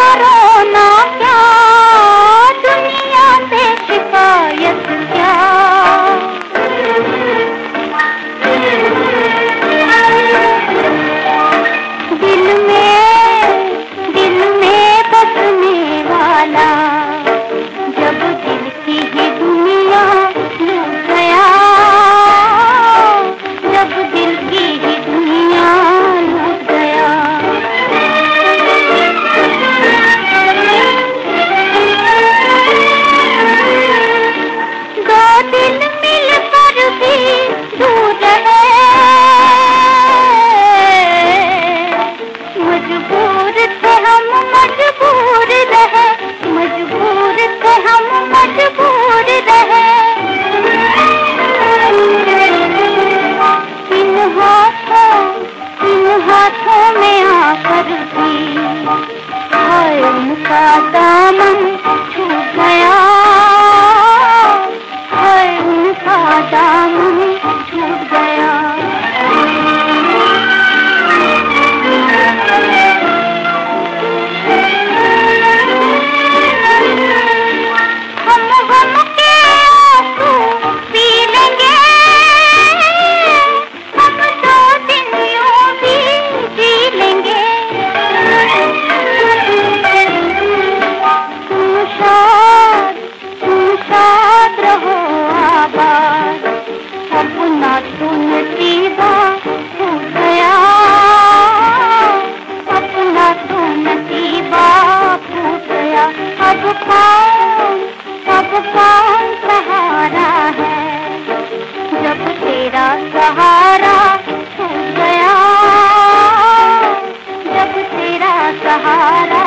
मरो ना क्या? दुनिया से शिकायत क्या? दिल में दिल में बसने वाला कौन सब कौन सहारा है। जब तेरा सहारा छूट गया जब तेरा सहारा